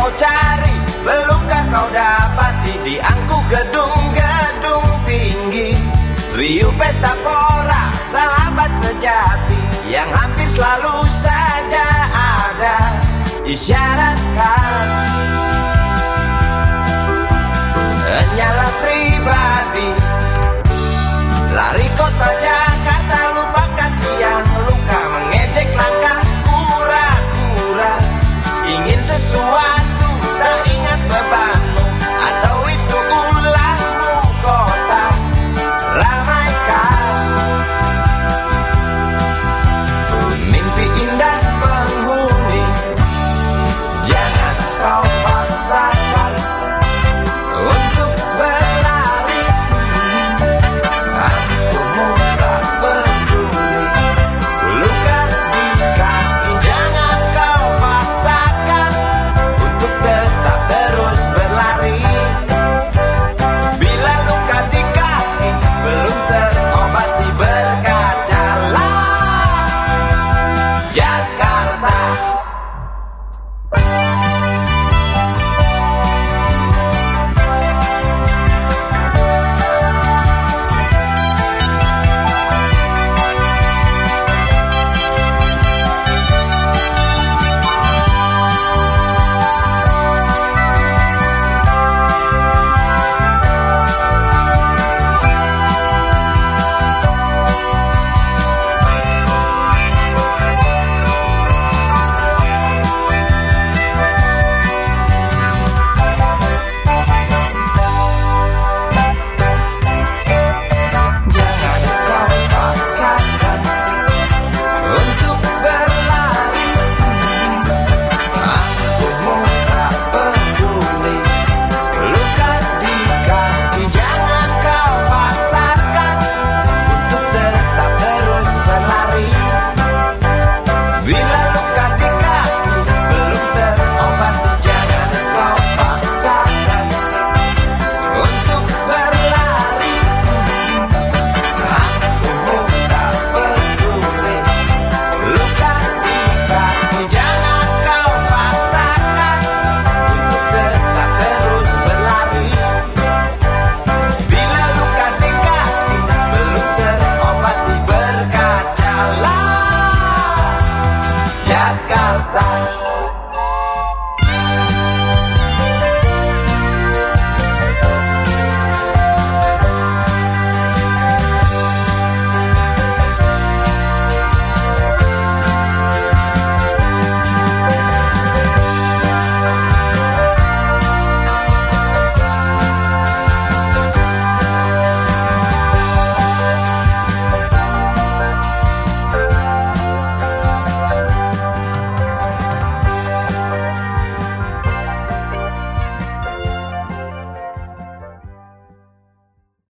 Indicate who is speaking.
Speaker 1: kau cari Belumkah kau dapati Di angku gedung-gedung tinggi? Rio pesta pora Sahabat sejati Yang hampir selalu saja ada. Isyarat